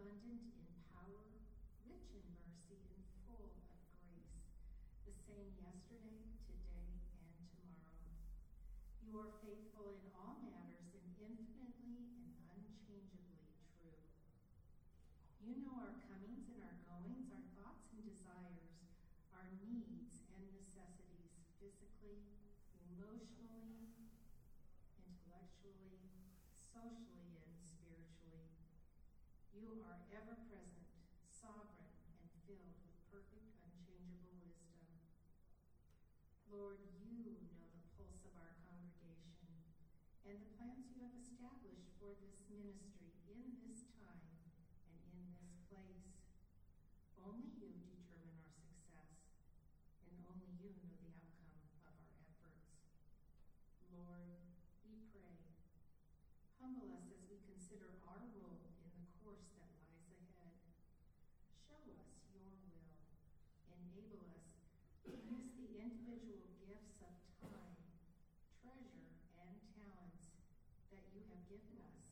abundant in power, rich in mercy, and full of grace, the same yesterday, today, and tomorrow. You are faithful in all matters and infinitely and unchangeably true. You know our comings and our goings, our thoughts and desires, our needs and necessities, physically, emotionally, intellectually, socially. You are ever present, sovereign, and filled with perfect, unchangeable wisdom. Lord, you know the pulse of our congregation and the plans you have established for this ministry in this time and in this place. Only you determine our success, and only you know the outcome of our efforts. Lord, we pray. Humble us as we consider our role in the course that lies ahead. Show us your will. Enable us to use the individual gifts of time, treasure, and talents that you have given us,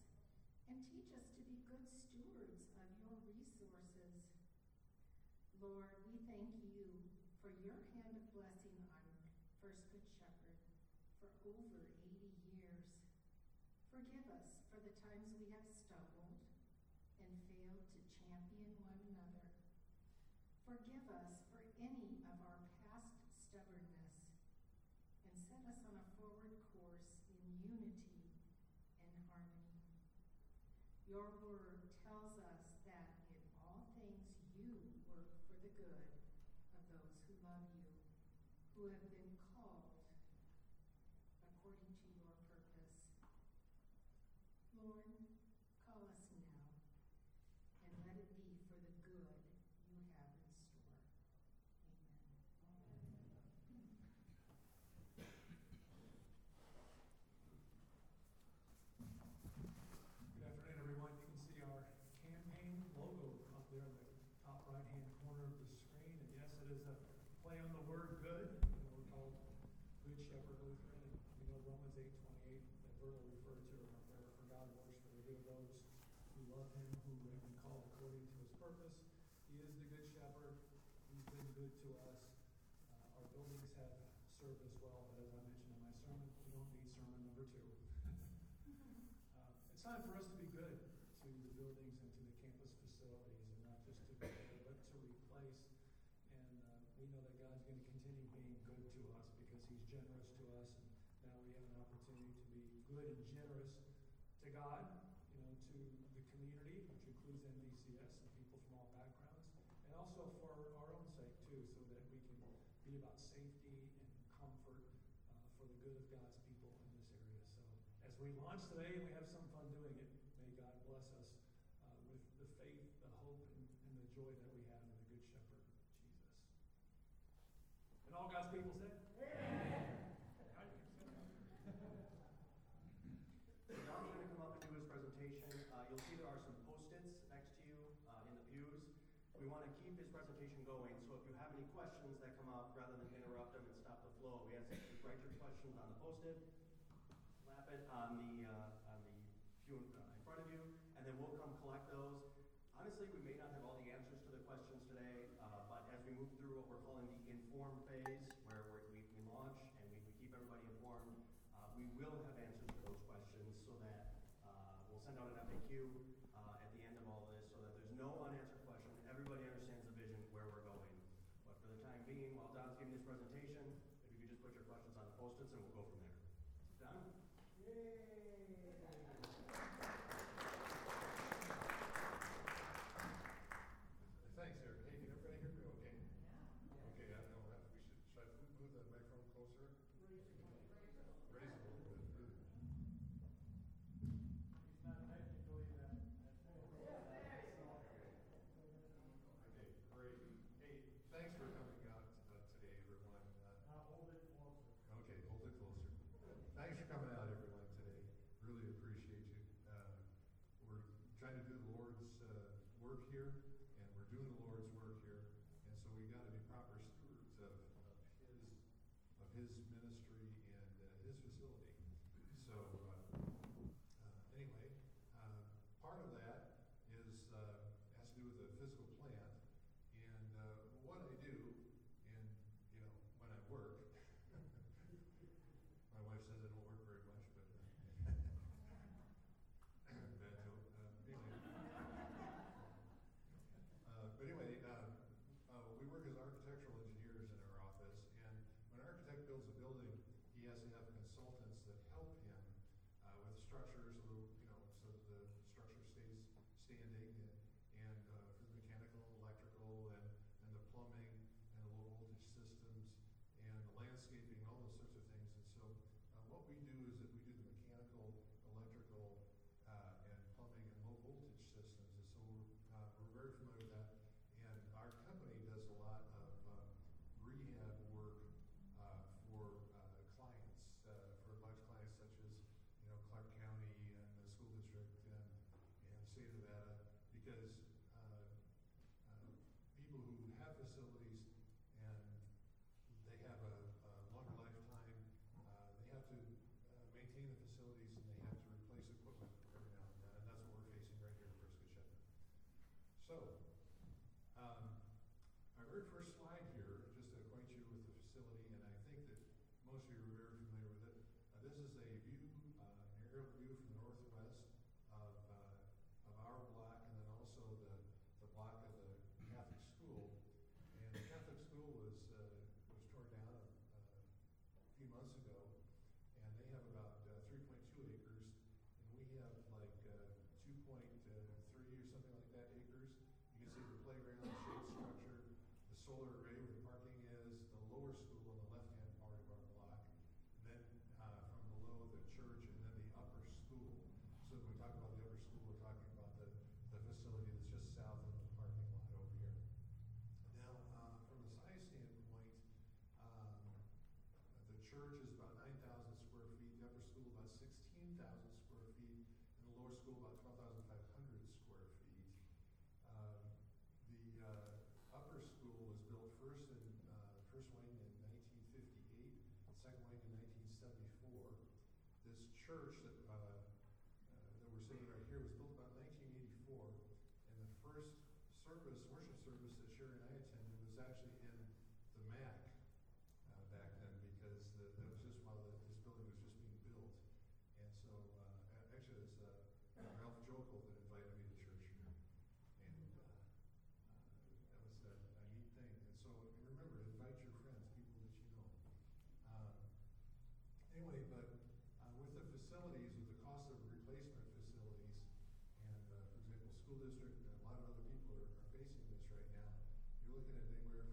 and teach us to be good stewards of your resources. Lord, we thank you for your hand of blessing on First Good Shepherd for over 80 years. Forgive us for the times we have stumbled and failed to champion one another. Forgive us for any of our past stubbornness and set us on a forward course in unity and harmony. Your word tells us that in all things you work for the good of those who love you, who have been called according to your purpose. Lord, call us now, and let it be for the good you have in store. Amen. Good afternoon, everyone. You can see our campaign logo up there in the top the screen. And yes, it is a play on the word good. You know, we're called Good Shepherd Lutheran. And know Romans eight twenty-eight that Berto referred to in our prayer, for God works for the good of those who love him, who have been called according to his purpose. He is the Good Shepherd. He's been good to us. Uh, our buildings have served as well, but as I mentioned in my sermon, we don't need sermon number two. Uh, It's time for us to be good to the buildings and to the campus facilities, and not just to repair, but to replace. And uh, we know that God's going to continue being to us because He's generous to us. And now we have an opportunity to be good and generous to God, you know, to the community, which includes NVCS and people from all backgrounds, and also for our own sake too, so that we can be about safety and comfort uh, for the good of God's people in this area. So as we launch today we have some fun doing it, may God bless us uh, with the faith, the hope, and, and the joy that we have in the Good Shepherd, Jesus. And all God's people said, So Don's going to come up and do his presentation. Uh, You'll see there are some Post-its next to you uh, in the pews. We want to keep his presentation going, so if you have any questions that come up, rather than interrupt him and stop the flow, we ask that you write your questions on the Post-it, slap it on the, uh, on the uh, in front of you, and then we'll come collect those. Honestly, we may not have all the answers to the questions today, uh, but as we move through what we're calling the inform phase, where we we launch and we we keep everybody informed, uh, we will have answers to those questions so that uh, we'll send out an FAQ 2.3 uh, or something like that acres. You can see the playground. church that, uh, uh, that we're seeing right here was built about 1984. And the first service, worship service that Sherry and I attended was actually in the MAC uh, back then because the, that was just while the, this building was just being built. And so uh, actually it was uh, Ralph Jokel that invited me to church here. And uh, uh, that was a, a neat thing. And so remember, invite your friends, people that you know. Um, anyway, but district, and a lot of other people are, are facing this right now, you're looking at anywhere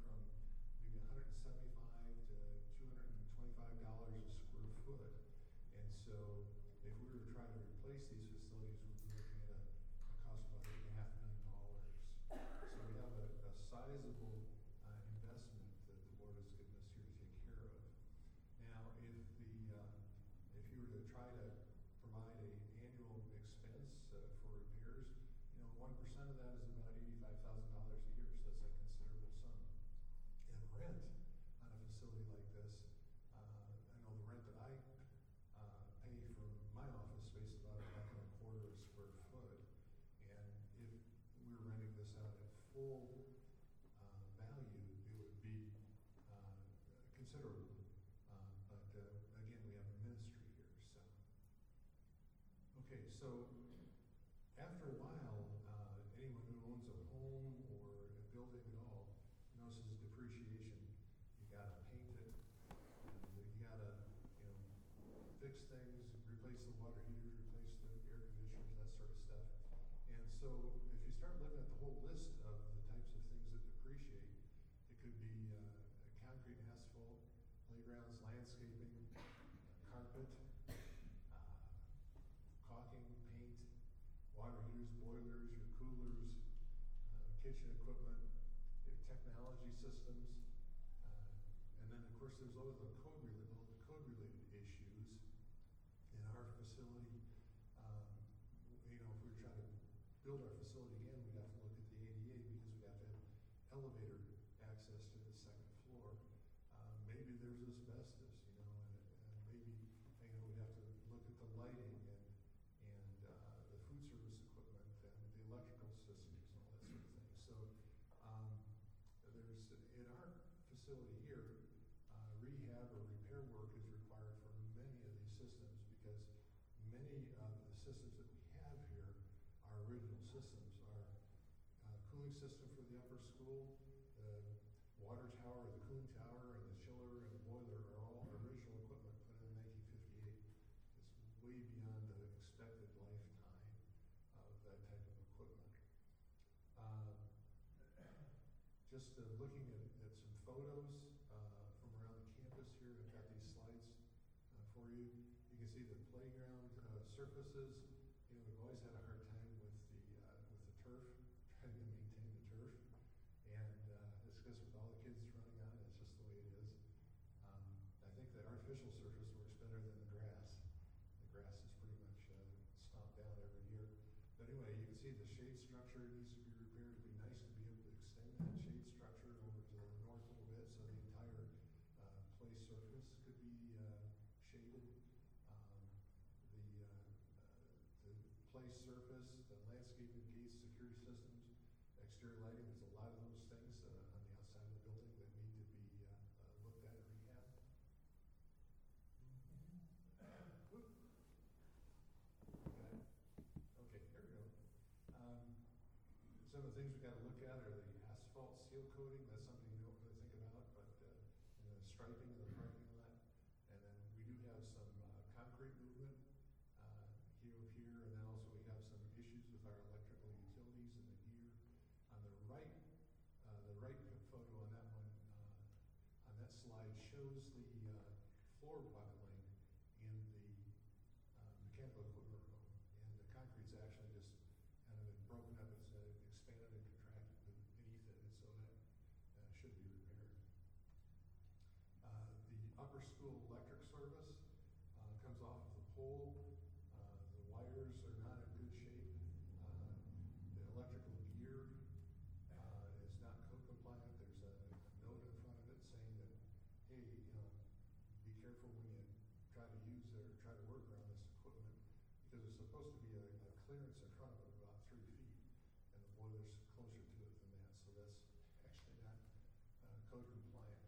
so after a while, uh, anyone who owns a home or a building at all knows notices depreciation. You gotta paint it, and you gotta, you know, fix things, replace the water heaters, replace the air conditioners, that sort of stuff. And so if you start looking at the whole list of the types of things that depreciate, it could be uh, concrete, asphalt, playgrounds, landscaping, carpet, water heaters, boilers, your coolers, uh, kitchen equipment, your technology systems. Uh, and then, of course, there's all the code related, all the code related issues in our facility. Um, you know, if we're trying to build our facility again, we system for the upper school. The water tower, the cooling tower, and the chiller and the boiler are all original equipment put in 1958. It's way beyond the expected lifetime of that type of equipment. Uh, just uh, looking at, at some photos uh, from around the campus here, I've got these slides uh, for you. You can see the playground uh, surfaces, see the shade structure needs to be repaired. It'd be nice to be able to extend that shade structure over to the north a little bit, so the entire uh, surface could be uh, shaded. Um, the, uh, uh, the surface, the landscaping gates, security systems, exterior lighting, a lot of those things uh, on the outside of the building that need to be uh, uh, looked at and rehabbed. Whoop. Got it? Okay, here we go. Um, some of the things we gotta look at are the asphalt seal coating, that's something you don't really think about, but, uh, and the striping of the parking lot. And then we do have some, uh, concrete movement, uh, here, here, and then also we have some issues with our electrical utilities in the gear. On the right, uh, the right photo on that one, uh, on that slide shows the, uh, floor leveling in the, uh, mechanical equipment room. And the concrete's actually just kind of been broken up, it's uh, expanded and contracted beneath it, and so that uh, should be repaired. Uh, The upper school electric service uh, comes off of the pole. Uh, The wires are not in good shape. Uh, The electrical gear uh, is not code compliant. There's a note in front of it saying that, hey, you know, be careful when you try to use or try to work around this equipment, because it's supposed to be a, a clearance in front of it about three feet, and the boiler's closer to it than that, so that's actually not, uh, code compliant.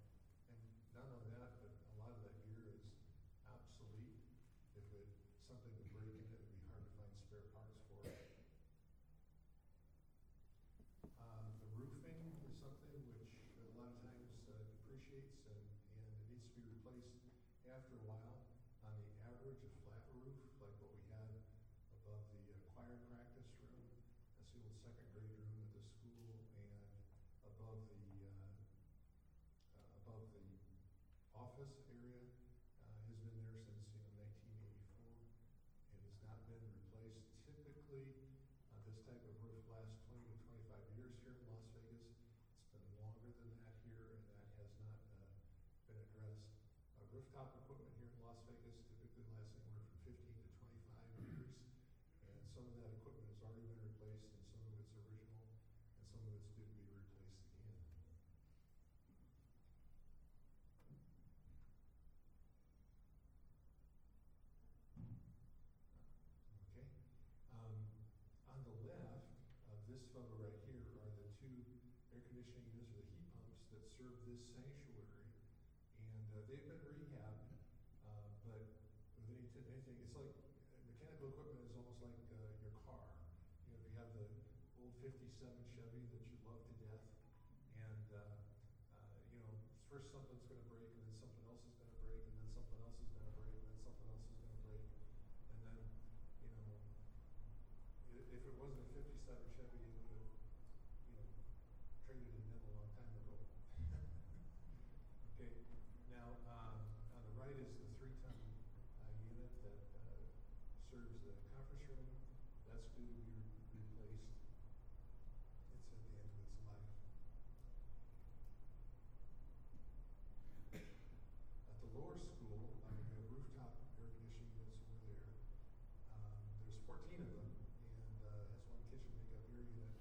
And not only that, but a lot of that gear is obsolete. If it, something would break in, it would be hard to find spare parts for it. Uh, the roofing is something which a lot of times uh, depreciates and, and it needs to be replaced after a while. On the average, a flat roof, like what we had above the uh, choir practice room, that's the old second grade room at the school, and above the, uh, uh, above the office area, uh, has been there since, you know, nineteen eighty-four. It has not been replaced. Typically, uh, this type of roof lasts twenty to twenty-five years here in Las Vegas. It's been longer than that here, and that has not, uh, been addressed. Uh, rooftop equipment here in Las Vegas typically lasts anywhere from fifteen to twenty-five years. And some of that equipment has already been replaced, and some of it's original, and some of it's due to be replaced again. Okay. Um, on the left of this photo right here are the two air conditioning units or the heat pumps that serve this sanctuary. And uh, they've been rehabbed, uh, but with any, anything, it's like, mechanical equipment is almost like uh, your car. You know, if you have the old fifty-seven Chevy that you love to death, and, uh, uh, you know, first something's gonna break, and then something else is gonna break, and then something else is gonna break, and then something else is gonna break. And then, you know, if it wasn't a fifty-seven Chevy, it would have, you know, it in a long time ago. Okay, now, um, on the right is the three-ton, uh, unit that, uh, serves the conference room. That's due to be re- replaced. It's at the end of its life. At the lower school, we have rooftop air conditioning units over there. Um, there's fourteen of them, and, uh, has one kitchen makeup air unit.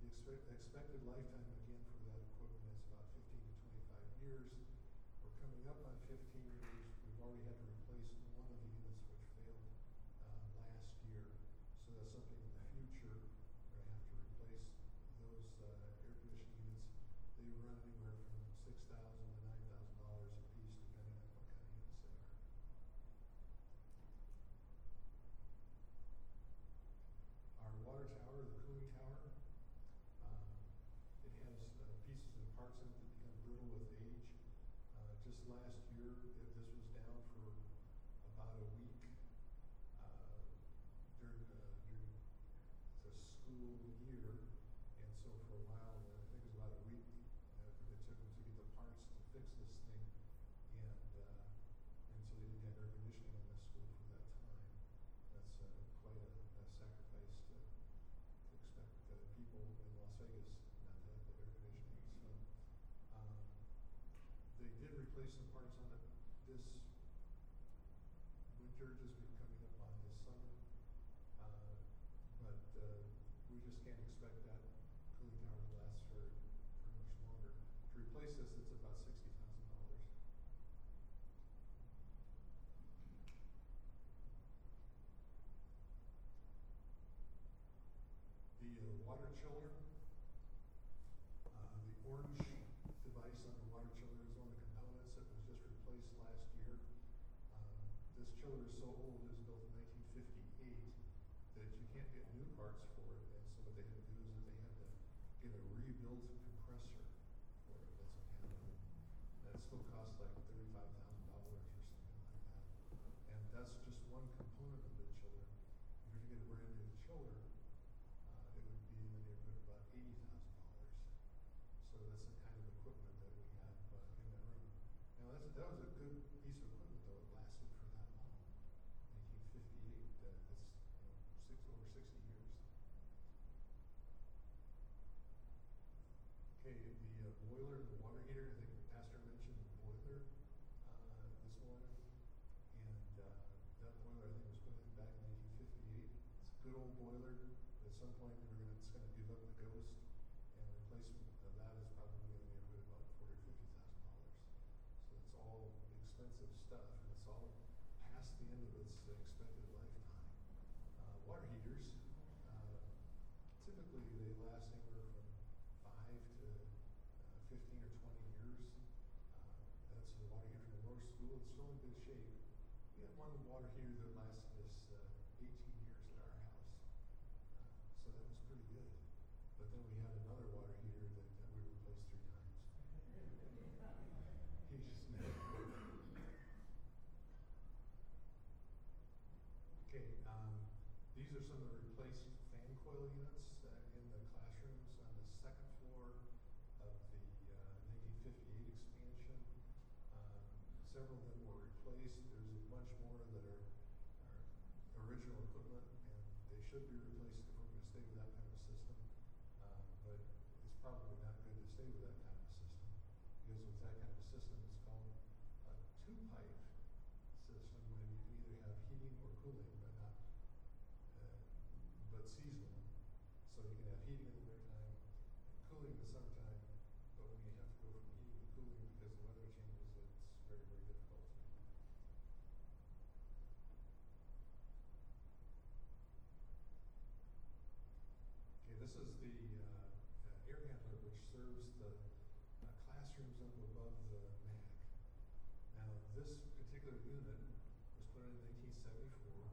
The expect, expected lifetime again for that equipment is about fifteen to twenty-five years. We're coming up on fifteen years, we've already had one of the units which failed, uh, last year. So that's something in the future, we're gonna have to replace those, uh, air conditioning units. They run anywhere from six thousand to nine thousand dollars a piece, depending on what kind of units they are. Our water tower, the cooling tower, good old boiler. At some point, were gonna, it's gonna give up the ghost. And replacement of that is probably in the neighborhood of about forty or fifty thousand dollars. So it's all expensive stuff, and it's all past the end of its expected lifetime. Uh, water heaters, uh, typically they last anywhere from five to uh, fifteen or twenty years. Uh, that's the water heater from the North School, it's still in good shape. We had one water heater that lasted us uh, eighteen years at our house, uh, so that was pretty good. But then we had another water heater that, that we replaced three times. He just never. Okay, um, these are some of the replaced fan coil units uh, in the classrooms on the second floor of the uh, nineteen fifty-eight expansion. Um, several of them were replaced, there's a bunch more that are, are original equipment, and they should be replaced if we're gonna stay with that kind of a system. Uh, but it's probably not good to stay with that kind of a system, because with that kind of a system, it's called a two-pipe system, when you can either have heating or cooling, but not, uh, but seasonal. So you can have heating in the wintertime and cooling in the summertime, but when you have to go from heating to cooling because the weather changes, it's very, very difficult. Okay, this is the uh, uh, air handler which serves the uh, classrooms up above the MAC. Now, this particular unit in nineteen seventy-four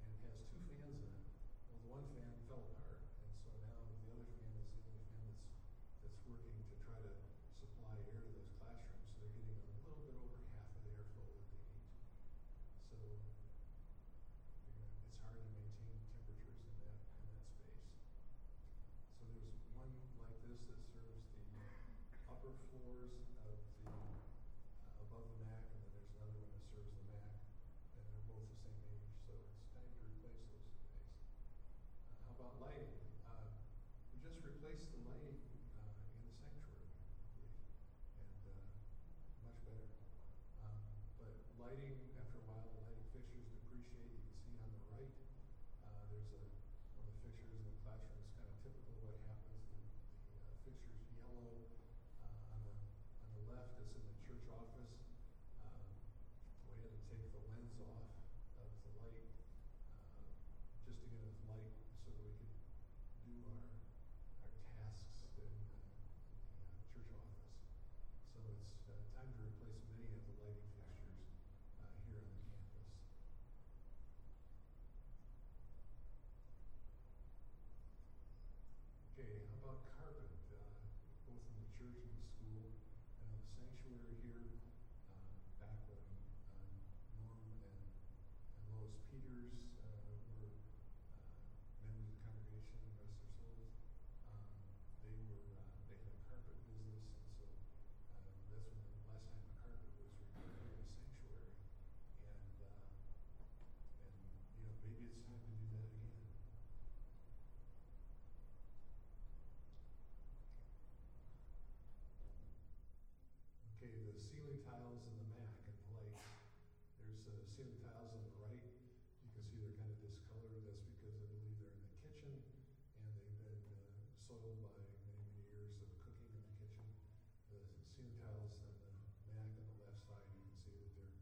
and has two fans in it. Well, the one fan fell apart, and so now the other fan is the only fan that's, that's working to try to supply air to those classrooms. So they're getting a little bit over half of the airflow that they need. So, you're gonna, it's hard to maintain temperatures in that, in that space. So there's one like this that serves the upper floors of the, uh, above the MAC, and then there's another one that serves the MAC, and they're both the same age, so it's time to replace those guys. Uh, how about lighting? Uh, we just replaced the lighting, uh, in the sanctuary, and, uh, much better. Um, but lighting, after a while, the lighting fixtures depreciate, you can see on the right, uh, there's a, one of the fixtures in the classroom is kind of typical of what happens, the, the uh, fixture's yellow, uh, on the, on the left, it's in the church office. Um, we had to take the lens off of the light, uh, just to get enough light so that we could do our, our tasks in, uh, the uh, church office. So it's, uh, time to replace many of the lighting fixtures, uh, here on the campus. Okay, how about carpet, uh, both in the church and the school, and in the sanctuary here, uh, back when, uh, Norm and, and Lois Peters, uh, were, uh, members of the congregation, rest their souls, um, they were, uh, they had a carpet business, and so, uh, that's when the last time the carpet was repaired in the sanctuary. And, uh, and, you know, maybe it's time to do that again. Okay, the ceiling tiles in the MAC and the lights. Uh, ceiling tiles on the right. You can see they're kind of discolored. That's because I believe they're in the kitchen and they've been uh, soiled by many, many years of cooking in the kitchen. The ceiling tiles on the MAC on the left side, you can see that they're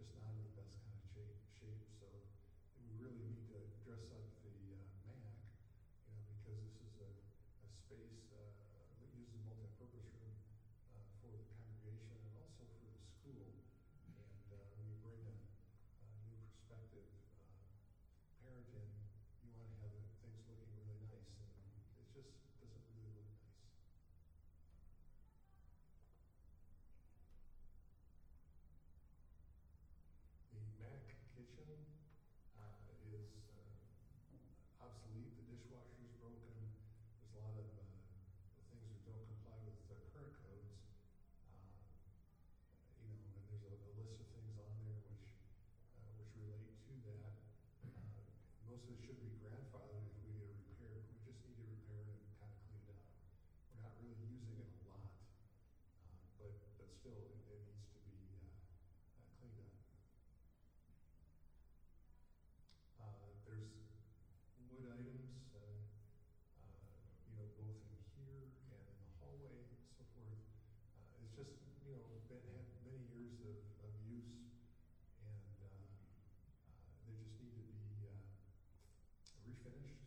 just not in the best kind of shape. shape. So we really need to dress up the uh, MAC, you know, because this is a, a space uh, that uses a multi-purpose room uh, for the congregation and also for the school. finished?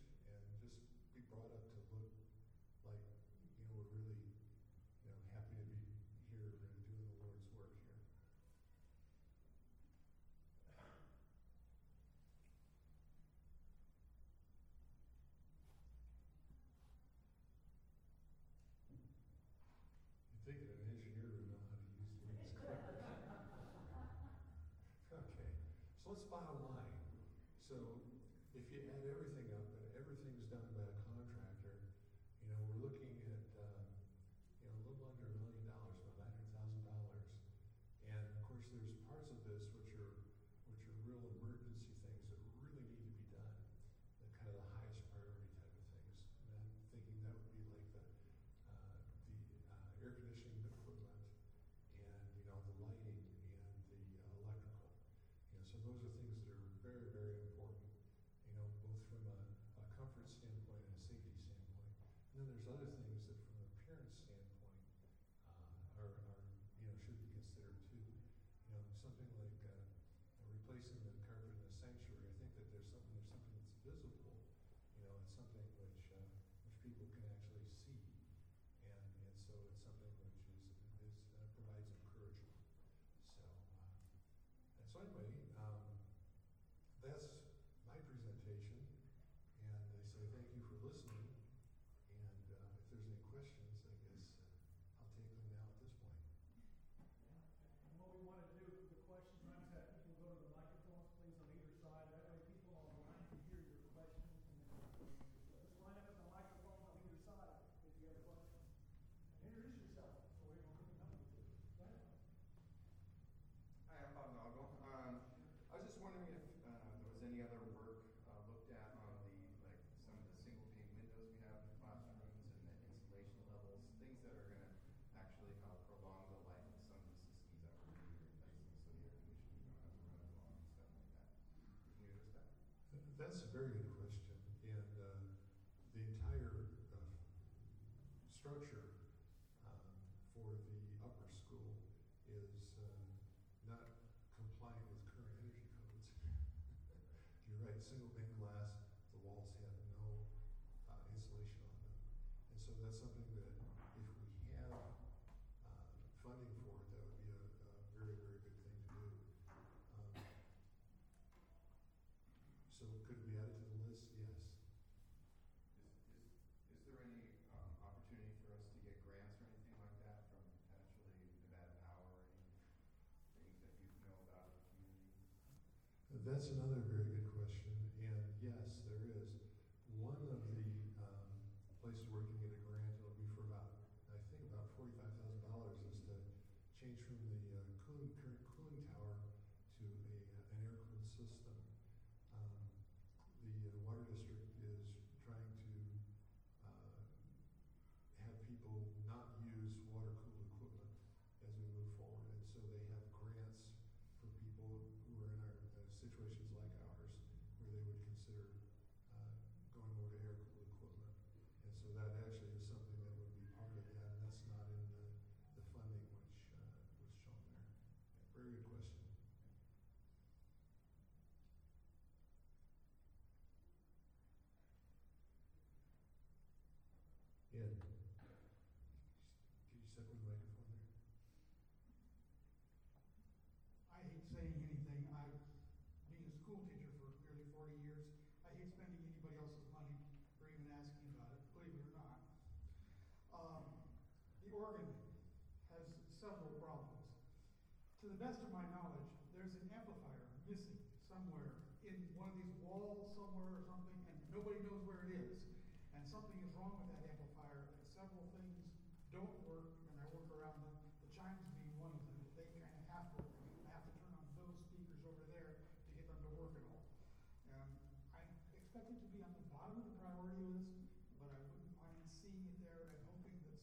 That's a very good question. And uh, the entire uh, structure that's another very good question. And yes, there is. One of the um, places we're working at a grant, it'll be for about, I think, about $45,000 is to change from the uh, cooling, current cooling tower to a, uh, an air cooling system.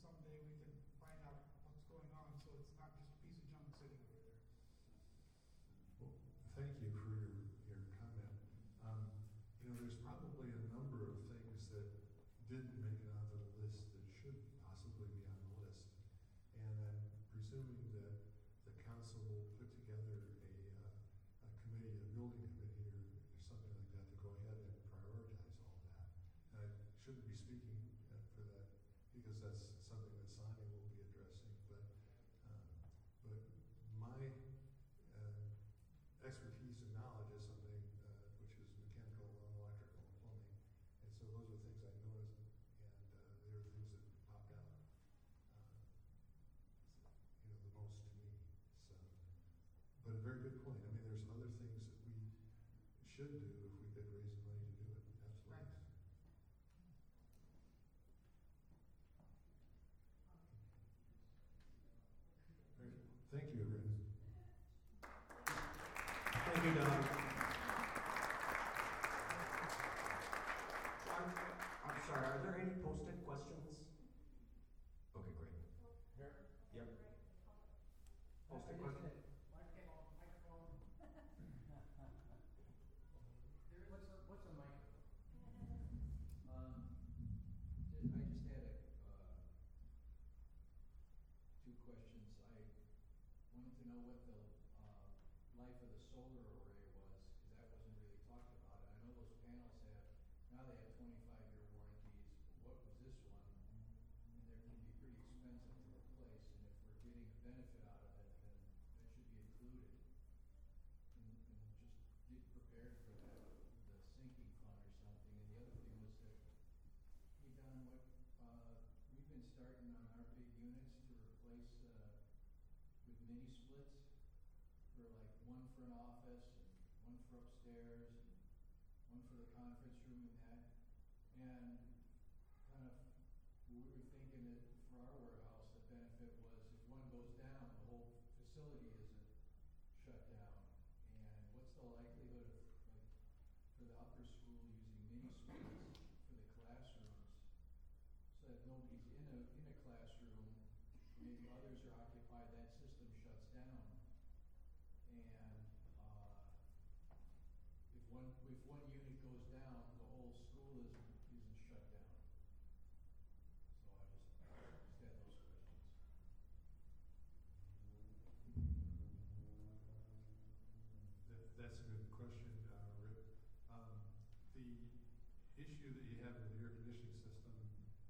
someday we can should do. benefit out of it, then that should be included. And, and just get prepared for that, the sinking fund or something. And the other thing was that, hey Don, what, uh, we've been starting on our big units to replace, uh, with mini splits. For like one for an office and one for upstairs and one for the conference room and that. And kind of, we were thinking that facility isn't shut down? And what's the likelihood of, like, for the upper school using mini schools for the classrooms? So that nobody's in a, in a classroom, maybe others are occupied, that system shuts down. And, uh, if one, if one unit issue that you have with the air conditioning system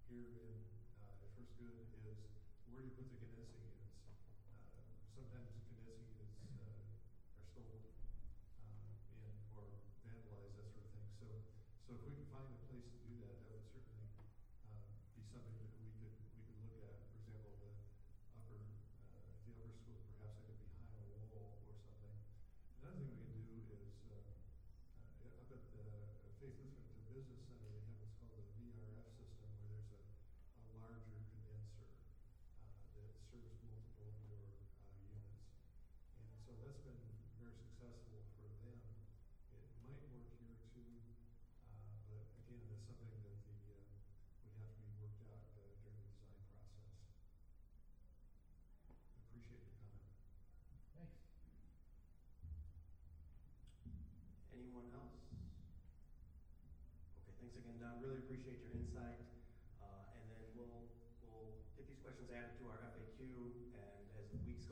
here in, uh, at First Good is where do you put the condensing units? Uh, Sometimes the condensing units, uh, are stolen.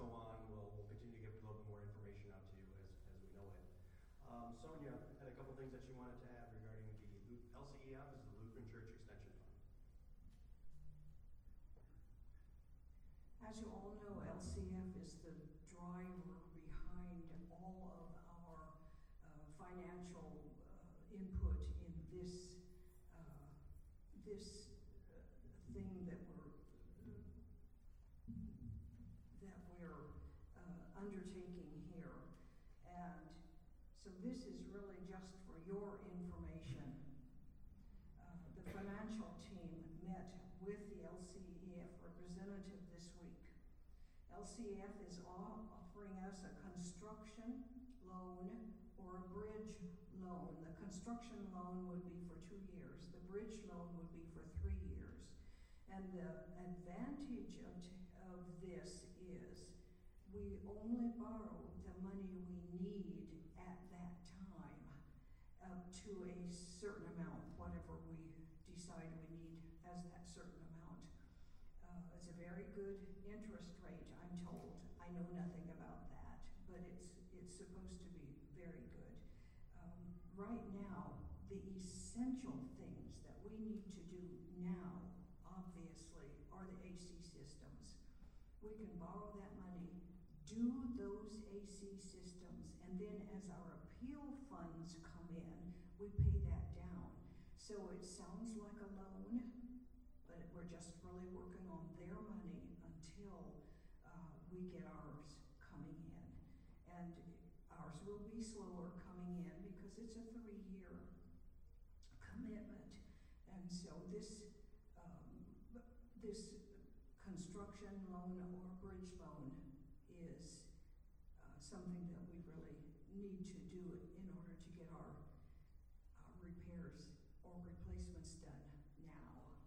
go on, we'll, we'll continue to give a little bit more information out to you as, as we know it. Um, Sonia had a couple things that she wanted to add regarding the Lu- LCEF is the Lutheran Church Extension Fund. As you all know, LCF is the driver behind all of our uh, financial LCEF is offering us a construction loan or a bridge loan. The construction loan would be for two years, the bridge loan would be for three years. And the advantage of, of this is we only borrow the money we need at that time up to a certain amount, whatever we decide we need as that certain amount. Uh, it's a very good interest rate, I'm told. I know nothing about that, but it's, it's supposed to be very good. Um, right now, the essential things that we need to do now, obviously, are the AC systems. We can borrow that money, do those AC systems, and then as our appeal funds come in, we pay that down. So it sounds like a loan, but we're just really working on their money until we get ours coming in. And ours will be slower coming in because it's a three-year commitment. And so this, um, this construction loan or bridge loan is uh, something that we really need to do in order to get our, our repairs or replacements done now.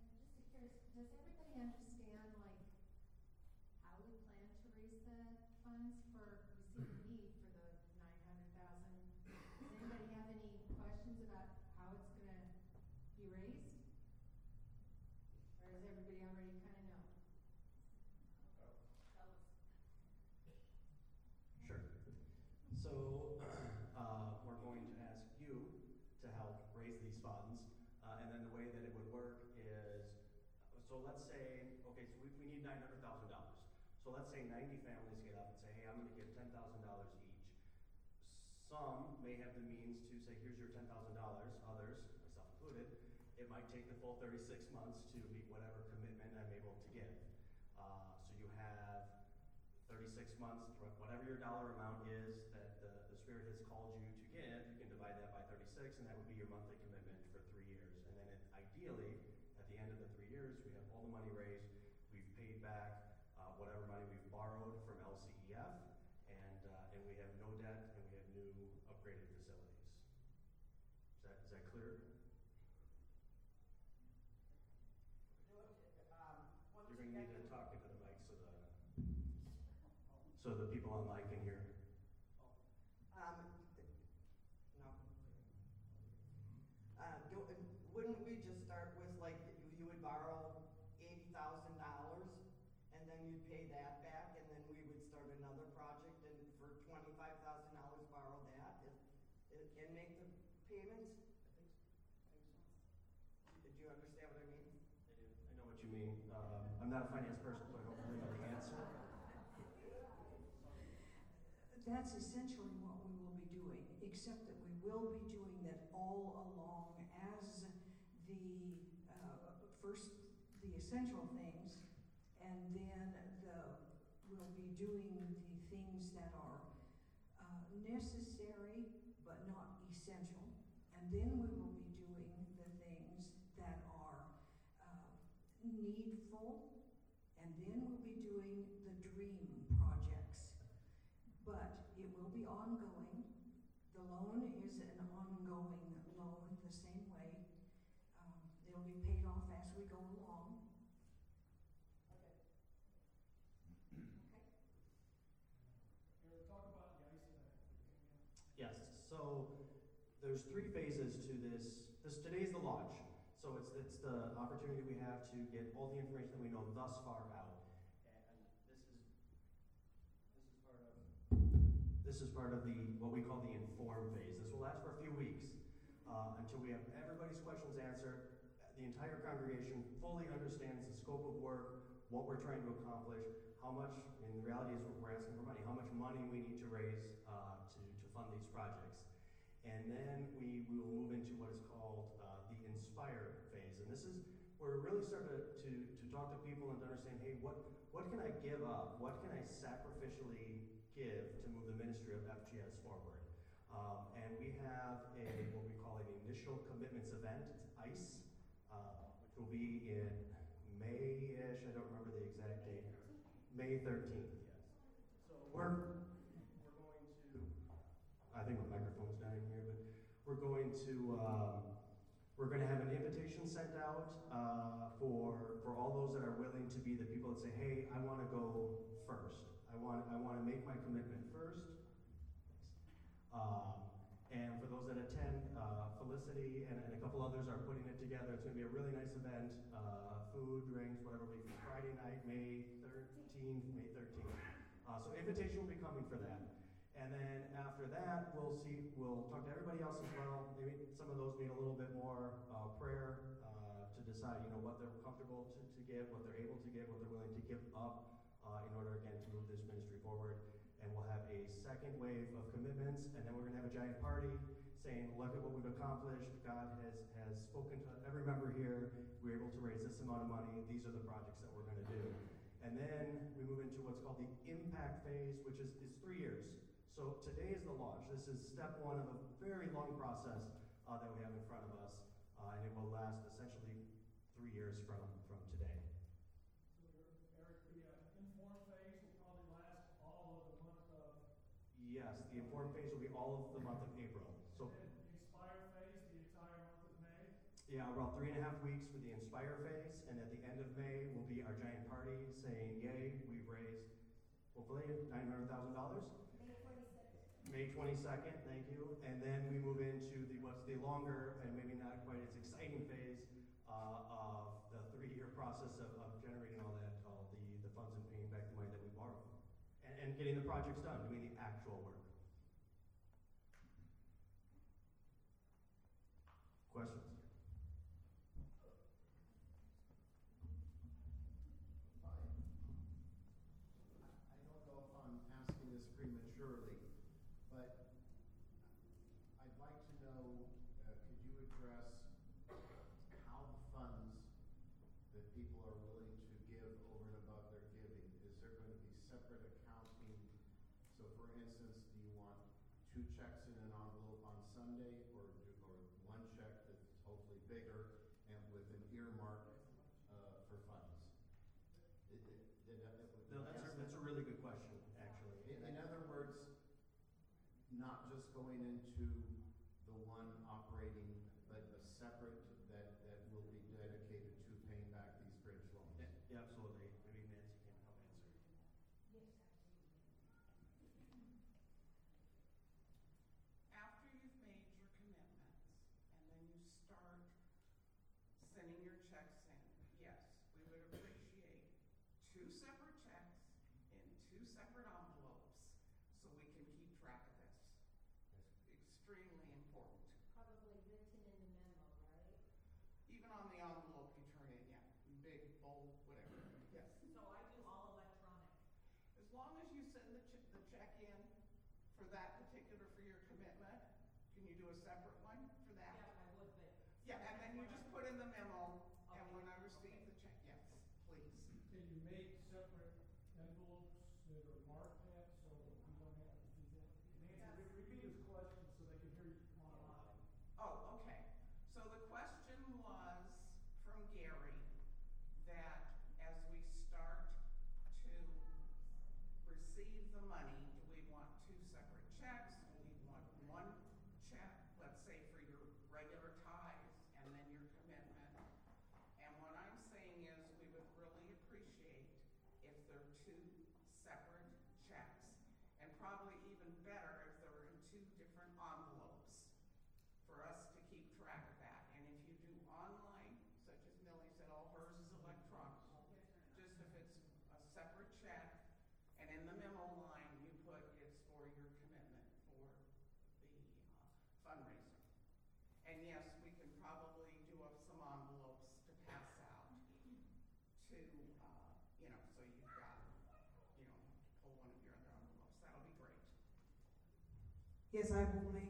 I'm just curious, does everybody understand, like, how we plan to raise the funds for, we see the need for the nine hundred thousand. Does anybody have any questions about how it's gonna be raised? Or does everybody already kinda know? Sure. So, uh, we're going to ask you to help raise these funds, uh, and then the way that it would work is, so let's say, okay, so we, we need nine hundred thousand dollars. So let's say ninety families get up and say, hey, I'm gonna give ten thousand dollars each. Some may have the means to say, here's your ten thousand dollars, others, myself included, it might take the full thirty-six months to meet whatever commitment I'm able to give. Uh, so you have thirty-six months, whatever your dollar amount is that the, the Spirit has called you to give, you can divide that by thirty-six, and that would be your monthly commitment for three years. And then it- ideally, at the end of the three years, we have all the money raised, we've paid back, uh, whatever money we've borrowed from LCEF, and, uh, and we have no debt, and we have new upgraded facilities. Is that, is that clear? You're gonna need to talk into the mic so the, so the people online can hear. Um, no. Uh, do, wouldn't we just start with like, you- you would borrow eighty thousand dollars and then you'd pay that back and then we would start another project and for twenty-five thousand dollars borrow that and, and make the payments? Do you understand what I mean? I do. I know what you mean. Um, I'm not a finance person, so I don't really know the answer. That's essentially what we will be doing, except that we will be doing that all along as the, uh, first, the essential things, and then the, we'll be doing the things that are, uh, necessary but not essential. And then we will be doing the things that are, uh, needful, and then we'll be doing the dream projects. But it will be ongoing. The loan is an ongoing loan, the same way. Um, it'll be paid off as we go along. Eric, talk about the ice event. Yes, so there's three phases to this. This, today's the launch. So it's, it's the opportunity we have to get all the information that we know thus far out. And this is, this is part of, this is part of the, what we call the inform phase. This will last for a few weeks, uh, until we have everybody's questions answered. The entire congregation fully understands the scope of work, what we're trying to accomplish, how much, in reality is we're asking for money, how much money we need to raise, uh, to, to fund these projects. And then we, we will move into what is called, uh, the inspire phase. And this is, where we really start to, to, to talk to people and to understand, hey, what, what can I give up? What can I sacrificially give to move the ministry of FGS forward? Um, and we have a, what we call an initial commitments event, it's ICE, uh, which will be in May-ish, I don't remember the exact date. May thirteenth, yes. So we're going to, I think my microphone's not in here, but we're going to, um, we're gonna have an invitation sent out, uh, for, for all those that are willing to be the people that say, hey, I wanna go first. I want, I wanna make my commitment first. Um, and for those that attend, uh, Felicity and, and a couple others are putting it together. It's gonna be a really nice event, uh, food, drinks, whatever, be Friday night, May thirteenth, May thirteenth. Uh, so invitation will be coming for that. And then after that, we'll see, we'll talk to everybody else as well. Maybe some of those need a little bit more, uh, prayer, uh, to decide, you know, what they're comfortable to, to give, what they're able to give, what they're willing to give up, uh, in order again to move this ministry forward. And we'll have a second wave of commitments, and then we're gonna have a giant party saying, look at what we've accomplished. God has, has spoken to every member here. We're able to raise this amount of money. These are the projects that we're gonna do. And then we move into what's called the impact phase, which is, is three years. So today is the launch. This is step one of a very long process uh, that we have in front of us, uh, and it will last essentially three years from, from today. So Eric, the uh, inform phase will probably last all of the month of, Yes, the inform phase will be all of the month of April. So and then expire phase, the entire month of May. Yeah, about three and a half weeks for the Inspire phase, and at the end of May will be our giant party saying, yay, we've raised, hopefully, nine hundred thousand dollars? May twenty-second, thank you, and then we move into the, what's the longer and maybe not quite as exciting phase, uh, of the three-year process of, of generating all that, all the, the funds and paying back the money that we borrowed. And, and getting the projects done, doing the actual work. Questions? Hi. I don't know if I'm asking this prematurely, but I'd like to know, uh, could you address how the funds that people are willing to give over and above their giving, is there going to be separate accounting? So for instance, do you want two checks in an envelope on Sunday, or do, or one check that's hopefully bigger and with an earmark, uh, for funds? It- it- did that- that would- No, that's a, that's a really good question, actually. in, in other words, not just going into the one operating, but a separate that, that will be dedicated to paying back these bridge loans. Yeah, yeah, absolutely. Maybe Nancy can help answer. After you've made your commitments, and then you start sending your checks in, yes, we would appreciate two separate checks in two separate envelopes, so we can keep track of this. It's extremely important. Probably written in the memo, right? Even on the envelope you turn in, yeah, big, bold, whatever, yes. So I do all electronic. As long as you send the check, the check in for that particular, for your commitment, can you do a separate one for that? I would, but. Yeah, and then you just put in the memo, and Okay, when I receive okay. the check, yes, please. Can you make separate envelopes that are marked that, so we don't have to do that? Nancy, re- repeat his question so they can hear you online. Oh, okay. So the question was from Gary, that as we start to receive the money, do we want two separate checks? Do we want one check, let's say for your regular ties and then your commitment? And what I'm saying is, we would really appreciate if they're two separate checks. And probably even better if they're in two different envelopes for us to keep track of that. And if you do online, such as Millie said, all hers is electronic. Just if it's a separate check, and in the memo line, you put it's for your commitment for the uh, fundraiser. And yes, we can probably do up some envelopes to pass out to, uh, you know, so you've got, you don't have to pull one of your other envelopes. That'll be great. Yes, I will make,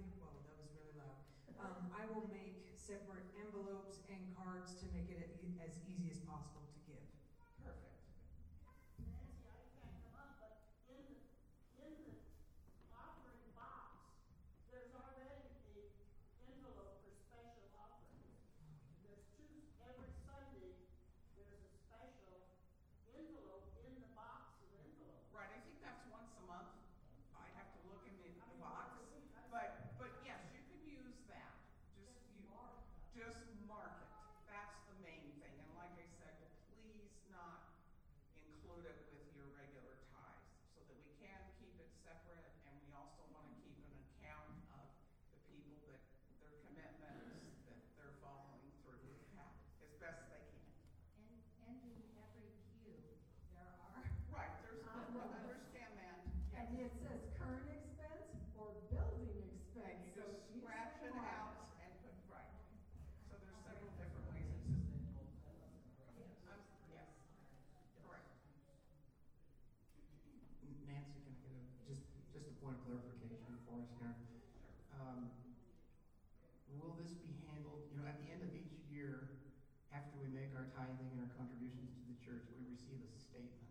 contributions to the church, we receive a statement.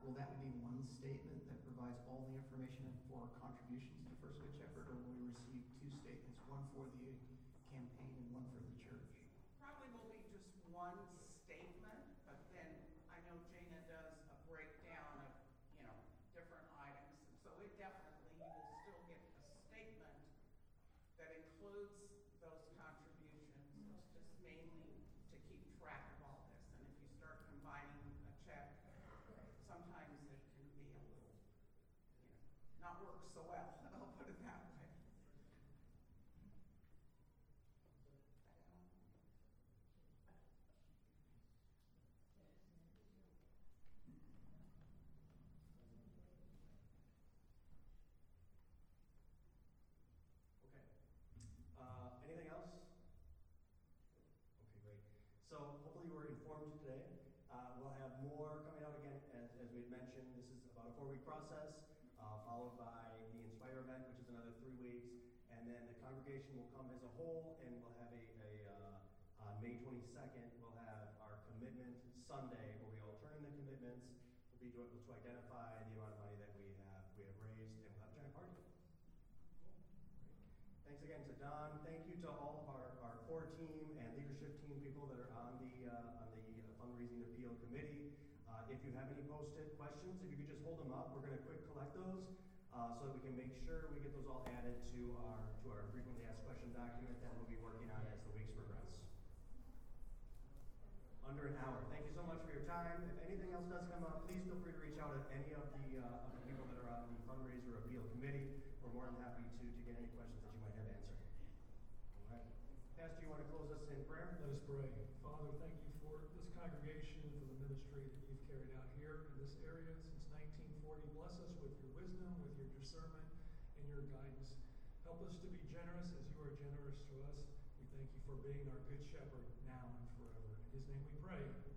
Will that be one statement that provides all the information for our contributions to First Good Shepherd, or will we receive two statements, one for the campaign and one for the church? Probably will be just one four-week process, uh, followed by the Inspire event, which is another three weeks. And then the congregation will come as a whole, and we'll have a, a, uh, on May twenty-second, we'll have our commitment Sunday, where we all turn in the commitments. We'll be able to identify the amount of money that we have, we have raised, and we'll have a giant party. Thanks again to Don. Thank you to all of our, our core team and leadership team people that are on the, uh, on the fundraising appeal committee. Uh, if you have any posted questions, if you could just hold them up, we're gonna quick collect those, uh, so that we can make sure we get those all added to our, to our frequently asked question document that we'll be working on as the weeks progress. Under an hour. Thank you so much for your time. If anything else does come up, please feel free to reach out to any of the, uh, of the people that are on the fundraiser appeal committee. We're more than happy to, to get any questions that you might have answered. All right. Pastor, you want to close us in prayer? Let us pray. Father, thank you for this congregation, for the ministry carried out here in this area since 1940. Bless us with your wisdom, with your discernment, and your guidance. Help us to be generous as you are generous to us. We thank you for being our good shepherd now and forever. In his name we pray.